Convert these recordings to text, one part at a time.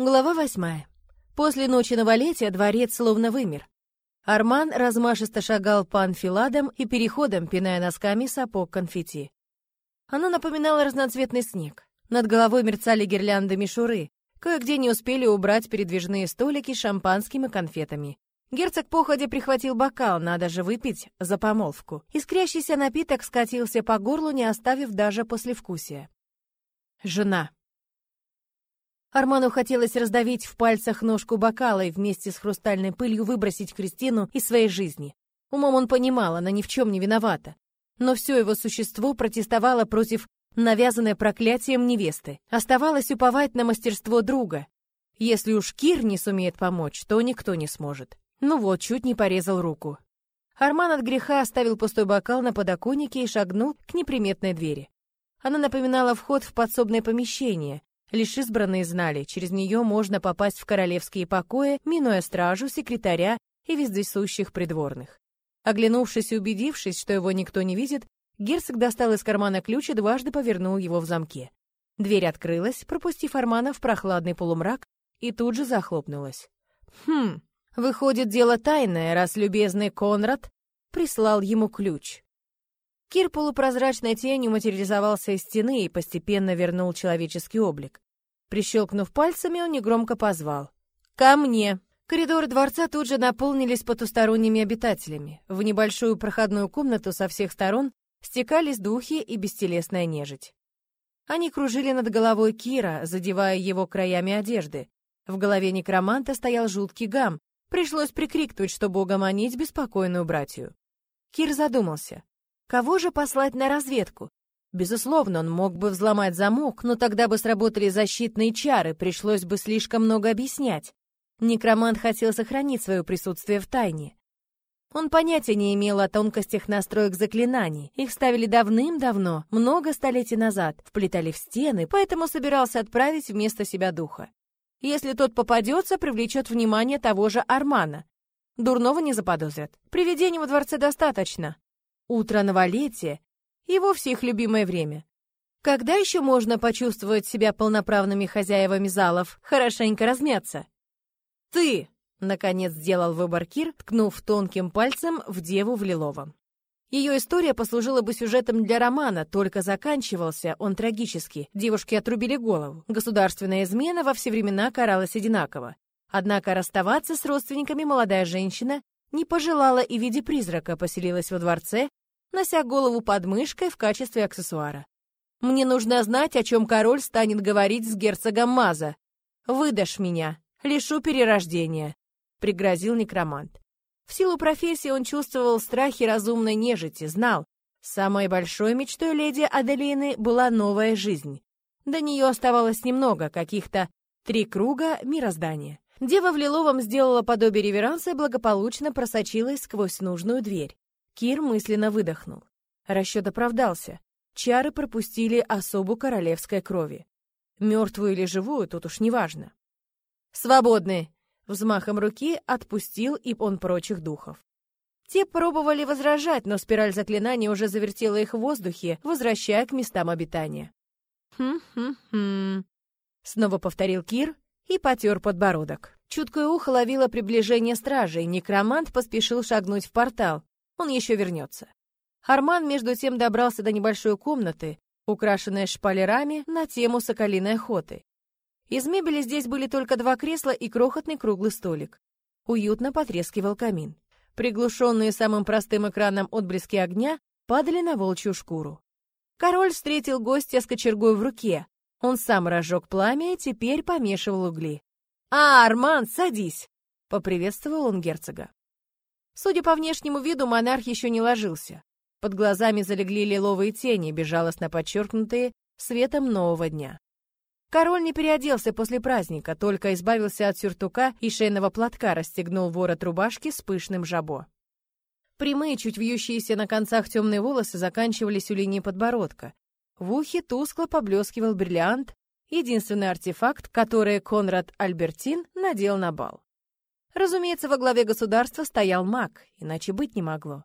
Глава восьмая. После ночи новолетия дворец словно вымер. Арман размашисто шагал по анфиладам и переходам, пиная носками сапог конфетти. Оно напоминало разноцветный снег. Над головой мерцали гирлянды мишуры. Кое-где не успели убрать передвижные столики с шампанским и конфетами. Герцог походе прихватил бокал, надо же выпить за помолвку. Искрящийся напиток скатился по горлу, не оставив даже послевкусия. Жена. Арману хотелось раздавить в пальцах ножку бокала и вместе с хрустальной пылью выбросить Кристину из своей жизни. Умом он понимал, она ни в чем не виновата. Но все его существо протестовало против навязанной проклятием невесты. Оставалось уповать на мастерство друга. Если уж Кир не сумеет помочь, то никто не сможет. Ну вот, чуть не порезал руку. Арман от греха оставил пустой бокал на подоконнике и шагнул к неприметной двери. Она напоминала вход в подсобное помещение, Лишь избранные знали, через нее можно попасть в королевские покои, минуя стражу, секретаря и вездесущих придворных. Оглянувшись и убедившись, что его никто не видит, герцог достал из кармана ключ и дважды повернул его в замке. Дверь открылась, пропустив Армана в прохладный полумрак, и тут же захлопнулась. Хм, выходит, дело тайное, раз любезный Конрад прислал ему ключ. Кир полупрозрачной тенью материализовался из стены и постепенно вернул человеческий облик. Прищелкнув пальцами, он негромко позвал. «Ко мне!» Коридоры дворца тут же наполнились потусторонними обитателями. В небольшую проходную комнату со всех сторон стекались духи и бестелесная нежить. Они кружили над головой Кира, задевая его краями одежды. В голове некроманта стоял жуткий гам. Пришлось прикрикнуть, чтобы угомонить беспокойную братью. Кир задумался. Кого же послать на разведку? Безусловно, он мог бы взломать замок, но тогда бы сработали защитные чары, пришлось бы слишком много объяснять. Некромант хотел сохранить свое присутствие в тайне. Он понятия не имел о тонкостях настроек заклинаний. Их ставили давным-давно, много столетий назад, вплетали в стены, поэтому собирался отправить вместо себя духа. Если тот попадется, привлечет внимание того же Армана. Дурного не заподозрят. Привидений во дворце достаточно. Утро новолетия и вовсе их любимое время. Когда еще можно почувствовать себя полноправными хозяевами залов, хорошенько размяться? «Ты!» — наконец сделал выбор Кир, ткнув тонким пальцем в деву в лиловом. Ее история послужила бы сюжетом для романа, только заканчивался он трагически. Девушки отрубили голову. Государственная измена во все времена каралась одинаково. Однако расставаться с родственниками молодая женщина не пожелала и в виде призрака поселилась во дворце, нося голову под мышкой в качестве аксессуара. «Мне нужно знать, о чем король станет говорить с герцогом Маза. Выдашь меня, лишу перерождения», — пригрозил некромант. В силу профессии он чувствовал страхи разумной нежити, знал, самой большой мечтой леди Аделины была новая жизнь. До нее оставалось немного, каких-то три круга мироздания. Дева в лиловом сделала подобие реверанса и благополучно просочилась сквозь нужную дверь. Кир мысленно выдохнул. Расчет оправдался. Чары пропустили особу королевской крови. Мертвую или живую, тут уж неважно. «Свободны!» Взмахом руки отпустил и он прочих духов. Те пробовали возражать, но спираль заклинания уже завертела их в воздухе, возвращая к местам обитания. «Хм-хм-хм», — снова повторил Кир и потер подбородок. Чуткое ухо ловило приближение стражей, некромант поспешил шагнуть в портал, он еще вернется. Арман между тем добрался до небольшой комнаты, украшенной шпалерами на тему соколиной охоты. Из мебели здесь были только два кресла и крохотный круглый столик. Уютно потрескивал камин. Приглушенные самым простым экраном отблески огня падали на волчью шкуру. Король встретил гостя с кочергой в руке. Он сам разжег пламя и теперь помешивал угли. «А, Арман, садись!» — поприветствовал он герцога. Судя по внешнему виду, монарх еще не ложился. Под глазами залегли лиловые тени, безжалостно подчеркнутые светом нового дня. Король не переоделся после праздника, только избавился от сюртука и шейного платка, расстегнул ворот рубашки с пышным жабо. Прямые, чуть вьющиеся на концах темные волосы заканчивались у линии подбородка. В ухе тускло поблескивал бриллиант, единственный артефакт, который Конрад Альбертин надел на бал. Разумеется, во главе государства стоял маг, иначе быть не могло.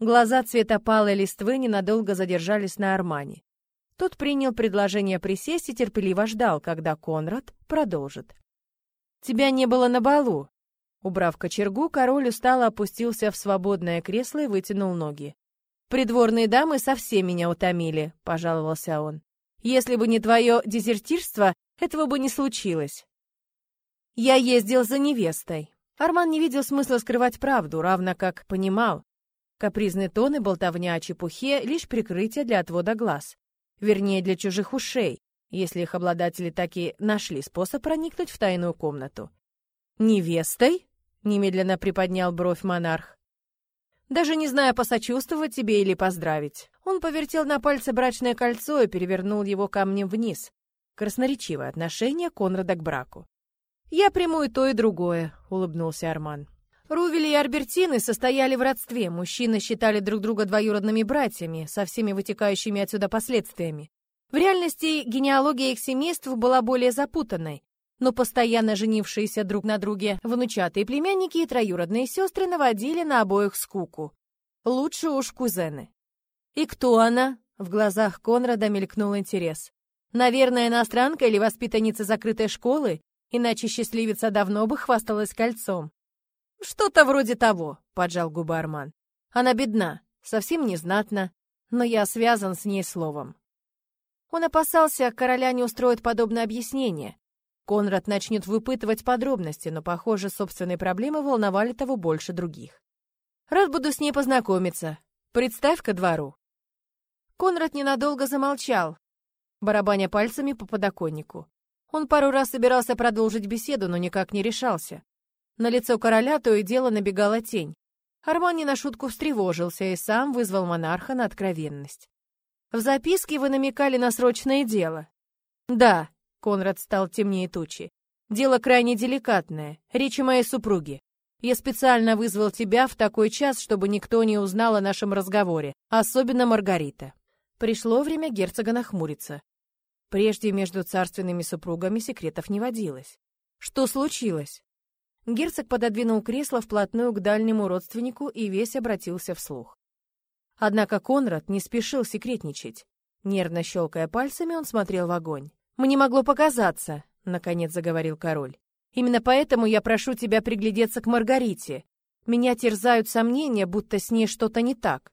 Глаза цвета палой листвы ненадолго задержались на Армане. Тот принял предложение присесть и терпеливо ждал, когда Конрад продолжит. Тебя не было на балу». Убрав кочергу, король устало опустился в свободное кресло и вытянул ноги. «Придворные дамы совсем меня утомили», — пожаловался он. «Если бы не твое дезертирство, этого бы не случилось». «Я ездил за невестой». Арман не видел смысла скрывать правду, равно как понимал. Капризный тон и болтовня о чепухе — лишь прикрытие для отвода глаз. Вернее, для чужих ушей, если их обладатели таки нашли способ проникнуть в тайную комнату. «Невестой?» — немедленно приподнял бровь монарх. «Даже не зная, посочувствовать тебе или поздравить». Он повертел на пальце брачное кольцо и перевернул его камнем вниз. Красноречивое отношение Конрада к браку. «Я приму и то, и другое», — улыбнулся Арман. Рувели и Альбертины состояли в родстве, мужчины считали друг друга двоюродными братьями, со всеми вытекающими отсюда последствиями. В реальности генеалогия их семейств была более запутанной, но постоянно женившиеся друг на друге внучатые племянники и троюродные сестры наводили на обоих скуку. Лучше уж кузены. «И кто она?» — в глазах Конрада мелькнул интерес. «Наверное, иностранка или воспитанница закрытой школы, иначе счастливица давно бы хвасталась кольцом». «Что-то вроде того», — поджал губы Арман. «Она бедна, совсем незнатна, но я связан с ней словом». Он опасался, короля не устроит подобное объяснение. Конрад начнет выпытывать подробности, но, похоже, собственные проблемы волновали того больше других. «Рад буду с ней познакомиться. Представь ко двору». Конрад ненадолго замолчал, барабаня пальцами по подоконнику. Он пару раз собирался продолжить беседу, но никак не решался. На лицо короля то и дело набегала тень. Арман не на шутку встревожился и сам вызвал монарха на откровенность. «В записке вы намекали на срочное дело». «Да», — Конрад стал темнее тучи. «Дело крайне деликатное. Речь о моей супруге. Я специально вызвал тебя в такой час, чтобы никто не узнал о нашем разговоре, особенно Маргарита». Пришло время герцога нахмуриться. Прежде между царственными супругами секретов не водилось. Что случилось? Герцог пододвинул кресло вплотную к дальнему родственнику и весь обратился вслух. Однако Конрад не спешил секретничать. Нервно щелкая пальцами, он смотрел в огонь. «Мне могло показаться», — наконец заговорил король. «Именно поэтому я прошу тебя приглядеться к Маргарите. Меня терзают сомнения, будто с ней что-то не так».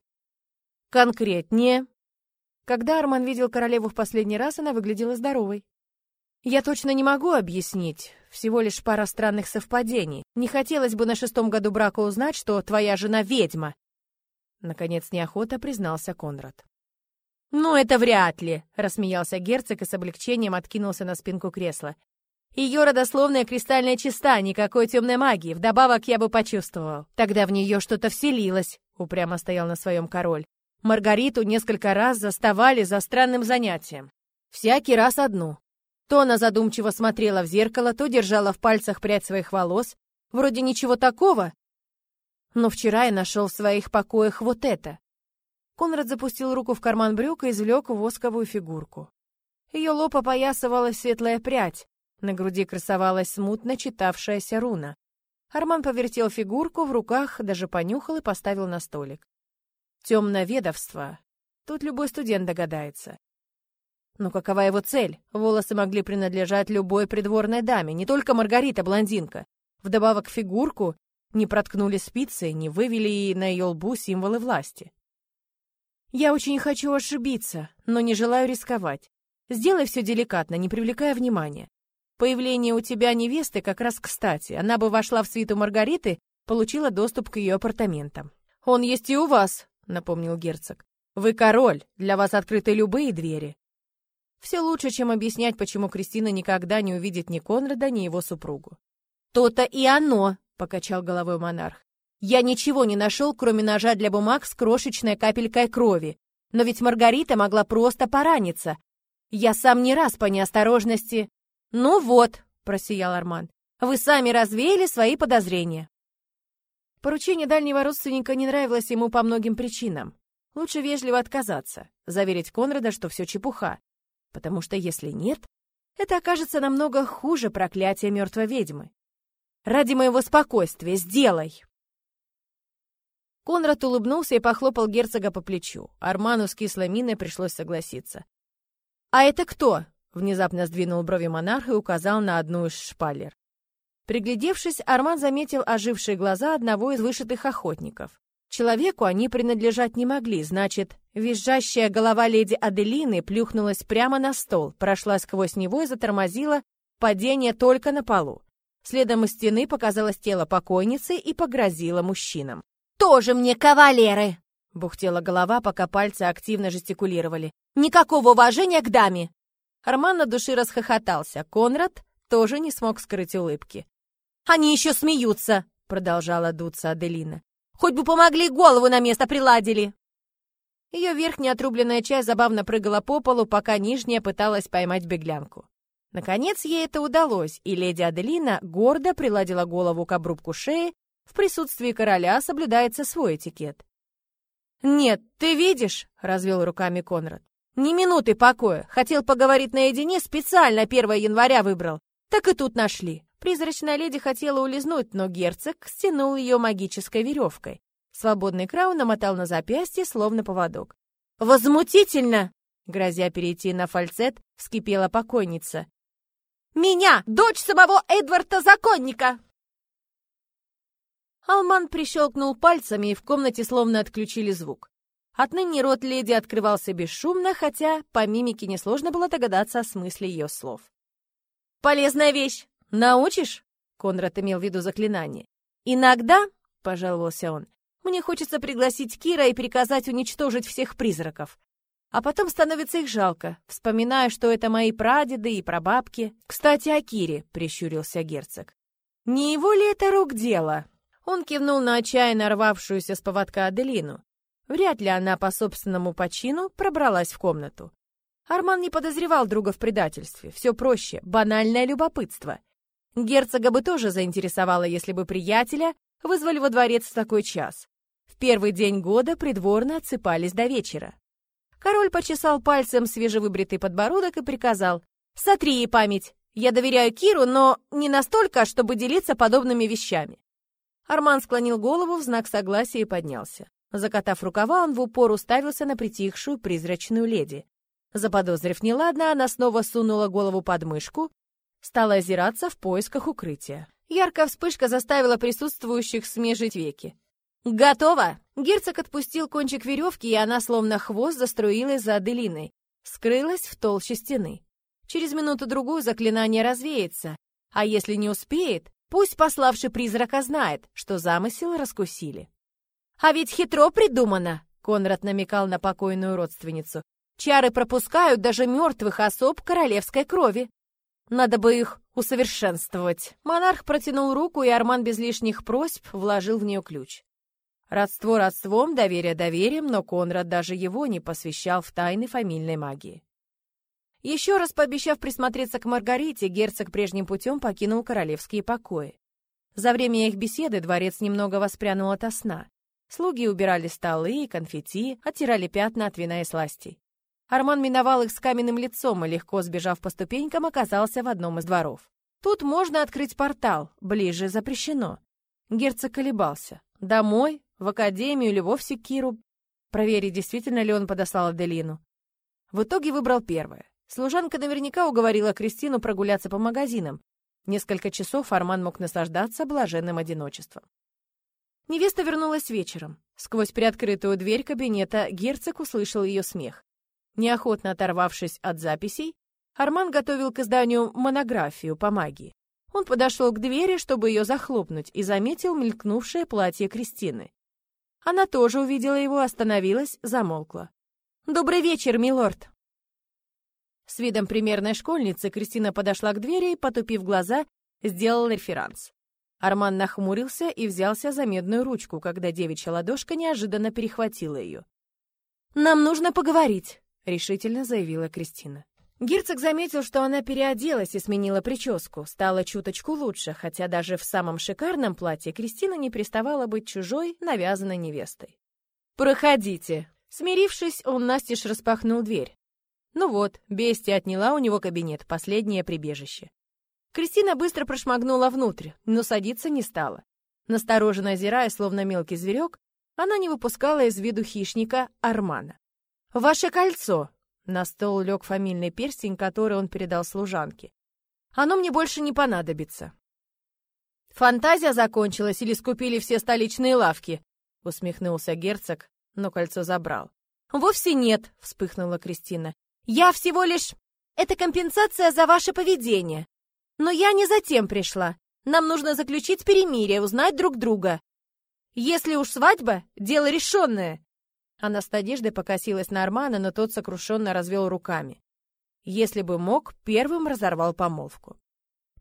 «Конкретнее». Когда Арман видел королеву в последний раз, она выглядела здоровой. Я точно не могу объяснить. Всего лишь пара странных совпадений. Не хотелось бы на шестом году брака узнать, что твоя жена ведьма. Наконец неохота признался Конрад. «Ну, это вряд ли», — рассмеялся герцог и с облегчением откинулся на спинку кресла. Ее родословная кристальная чиста, никакой темной магии. Вдобавок я бы почувствовал. Тогда в нее что-то вселилось, упрямо стоял на своем король. Маргариту несколько раз заставали за странным занятием. Всякий раз одну. То она задумчиво смотрела в зеркало, то держала в пальцах прядь своих волос. Вроде ничего такого. Но вчера я нашел в своих покоях вот это. Конрад запустил руку в карман брюка и извлек восковую фигурку. Ее лоб опоясывала светлая прядь, на груди красовалась смутно читавшаяся руна. Арман повертел фигурку в руках, даже понюхал и поставил на столик. Темное ведовство. Тут любой студент догадается. Но какова его цель? Волосы могли принадлежать любой придворной даме, не только Маргарита, блондинка. Вдобавок фигурку не проткнули спицы, не вывели на ее лбу символы власти. Я очень хочу ошибиться, но не желаю рисковать. Сделай все деликатно, не привлекая внимания. Появление у тебя невесты как раз кстати. Она бы вошла в свиту Маргариты, получила доступ к ее апартаментам. «Он есть и у вас», — напомнил герцог. «Вы король, для вас открыты любые двери. Все лучше, чем объяснять, почему Кристина никогда не увидит ни Конрада, ни его супругу. «То-то и оно!» — покачал головой монарх. «Я ничего не нашел, кроме ножа для бумаг с крошечной капелькой крови. Но ведь Маргарита могла просто пораниться. Я сам не раз по неосторожности...» «Ну вот», — просиял Арман, — «вы сами развеяли свои подозрения». Поручение дальнего родственника не нравилось ему по многим причинам. Лучше вежливо отказаться, заверить Конрада, что все чепуха, потому что если нет, это окажется намного хуже проклятия мертвой ведьмы. Ради моего спокойствия сделай!» Конрад улыбнулся и похлопал герцога по плечу. Арману с кислой миной пришлось согласиться. «А это кто?» — внезапно сдвинул брови монарх и указал на одну из шпалер. Приглядевшись, Арман заметил ожившие глаза одного из вышитых охотников. Человеку они принадлежать не могли, значит, визжащая голова леди Аделины плюхнулась прямо на стол, прошла сквозь него и затормозила падение только на полу. Следом из стены показалось тело покойницы и погрозило мужчинам. «Тоже мне кавалеры!» — бухтела голова, пока пальцы активно жестикулировали. «Никакого уважения к даме!» Арман на души расхохотался. Конрад тоже не смог скрыть улыбки. «Они еще смеются!» — продолжала дуться Аделина. Хоть бы помогли, голову на место приладили!» Ее верхняя отрубленная часть забавно прыгала по полу, пока нижняя пыталась поймать беглянку. Наконец ей это удалось, и леди Аделина гордо приладила голову к обрубку шеи, в присутствии короля соблюдается свой этикет. «Нет, ты видишь?» — развел руками Конрад. «Ни минуты покоя. Хотел поговорить наедине, специально 1 января выбрал. Так и тут нашли. Призрачная леди хотела улизнуть, но герцог стянул ее магической веревкой. Свободный крау намотал на запястье, словно поводок. «Возмутительно!» Грозя перейти на фальцет, вскипела покойница. «Меня, дочь самого Эдварда Законника!» Алман прищелкнул пальцами, и в комнате словно отключили звук. Отныне рот леди открывался бесшумно, хотя по мимике несложно было догадаться о смысле ее слов. «Полезная вещь! «Научишь?» — Конрад имел в виду заклинание. «Иногда», — пожаловался он, — «мне хочется пригласить Кира и приказать уничтожить всех призраков. А потом становится их жалко, вспоминая, что это мои прадеды и прабабки. Кстати, о Кире», — прищурился герцог. «Не его ли это рук дело?» Он кивнул на отчаянно рвавшуюся с поводка Аделину. Вряд ли она по собственному почину пробралась в комнату. Арман не подозревал друга в предательстве. Все проще, банальное любопытство — Герцога бы тоже заинтересовало, если бы приятеля вызвали во дворец в такой час. В первый день года придворно отсыпались до вечера. Король почесал пальцем свежевыбритый подбородок и приказал «Сотри ей память. Я доверяю Киру, но не настолько, чтобы делиться подобными вещами». Арман склонил голову в знак согласия и поднялся. Закатав рукава, он в упор уставился на притихшую призрачную леди. Заподозрив неладно, она снова сунула голову под мышку стала озираться в поисках укрытия. Яркая вспышка заставила присутствующих смежить веки. «Готово!» Герцог отпустил кончик веревки, и она, словно хвост, заструилась за Аделиной, скрылась в толще стены. Через минуту-другую заклинание развеется, а если не успеет, пусть пославший призрака знает, что замысел раскусили. «А ведь хитро придумано!» — Конрад намекал на покойную родственницу. «Чары пропускают даже мертвых особ королевской крови. Надо бы их усовершенствовать. Монарх протянул руку, и Арман без лишних просьб вложил в нее ключ. Родство родством, доверие доверием, но Конрад даже его не посвящал в тайны фамильной магии. Еще раз пообещав присмотреться к Маргарите, герцог прежним путем покинул королевские покои. За время их беседы дворец немного воспрянул ото сна. Слуги убирали столы и конфетти, оттирали пятна от вина и сластей. Арман миновал их с каменным лицом и, легко сбежав по ступенькам, оказался в одном из дворов. Тут можно открыть портал, ближе запрещено. Герцог колебался. Домой, в академию или вовсе Киру. Проверить, действительно ли он подослал Аделину. В итоге выбрал первое. Служанка наверняка уговорила Кристину прогуляться по магазинам. Несколько часов Арман мог наслаждаться блаженным одиночеством. Невеста вернулась вечером. Сквозь приоткрытую дверь кабинета герцог услышал ее смех. Неохотно оторвавшись от записей, Арман готовил к изданию монографию по магии. Он подошел к двери, чтобы ее захлопнуть, и заметил мелькнувшее платье Кристины. Она тоже увидела его, остановилась, замолкла. «Добрый вечер, милорд!» С видом примерной школьницы Кристина подошла к двери и, потупив глаза, сделала реферанс. Арман нахмурился и взялся за медную ручку, когда девичья ладошка неожиданно перехватила ее. «Нам нужно поговорить!» — решительно заявила Кристина. Герцог заметил, что она переоделась и сменила прическу, стала чуточку лучше, хотя даже в самом шикарном платье Кристина не приставала быть чужой, навязанной невестой. «Проходите!» Смирившись, он настежь распахнул дверь. Ну вот, бестия отняла у него кабинет, последнее прибежище. Кристина быстро прошмыгнула внутрь, но садиться не стала. Настороженно озирая, словно мелкий зверек, она не выпускала из виду хищника Армана. «Ваше кольцо!» На стол лег фамильный перстень, который он передал служанке. «Оно мне больше не понадобится». Фантазия закончилась или скупили все столичные лавки? Усмехнулся герцог, но кольцо забрал. Вовсе нет, вспыхнула Кристина. Я всего лишь... Это компенсация за ваше поведение. Но я не затем пришла. Нам нужно заключить перемирие, узнать друг друга. Если уж свадьба, дело решенное. Она с надеждой покосилась на Армана, но тот сокрушенно развел руками. Если бы мог, первым разорвал помолвку.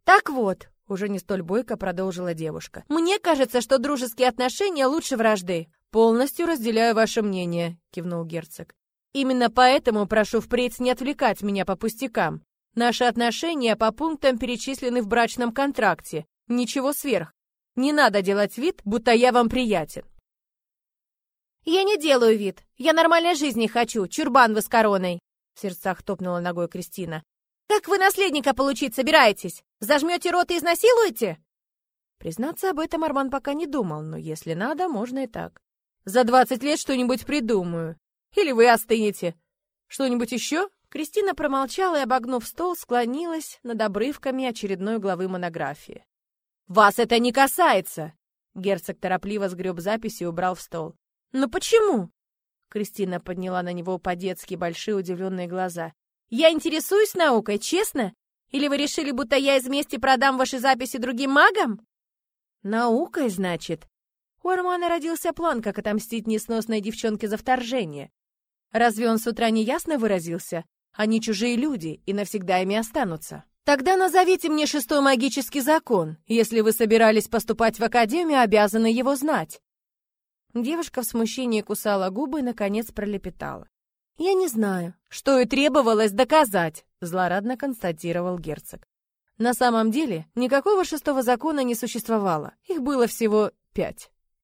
«Так вот», — уже не столь бойко продолжила девушка, «мне кажется, что дружеские отношения лучше вражды». «Полностью разделяю ваше мнение», — кивнул герцог. «Именно поэтому прошу впредь не отвлекать меня по пустякам. Наши отношения по пунктам перечислены в брачном контракте. Ничего сверх. Не надо делать вид, будто я вам приятен. «Я не делаю вид. Я нормальной жизни хочу, чурбан вы с короной!» В сердцах топнула ногой Кристина. «Как вы наследника получить собираетесь? Зажмете рот и изнасилуете?» Признаться, об этом Арман пока не думал, но если надо, можно и так. «За двадцать лет что-нибудь придумаю. Или вы остынете. Что-нибудь еще?» Кристина промолчала и, обогнув стол, склонилась над обрывками очередной главы монографии. «Вас это не касается!» Герцог торопливо сгреб записи и убрал в стол. «Но почему?» Кристина подняла на него по-детски большие удивленные глаза. «Я интересуюсь наукой, честно? Или вы решили, будто я из мести продам ваши записи другим магам?» «Наукой, значит?» У Армана родился план, как отомстить несносной девчонке за вторжение. Разве он с утра не ясно выразился? Они чужие люди и навсегда ими останутся. Тогда назовите мне шестой магический закон. Если вы собирались поступать в академию, обязаны его знать. Девушка в смущении кусала губы и, наконец, пролепетала. «Я не знаю, что и требовалось доказать», — злорадно констатировал герцог. На самом деле, никакого шестого закона не существовало, их было всего пять.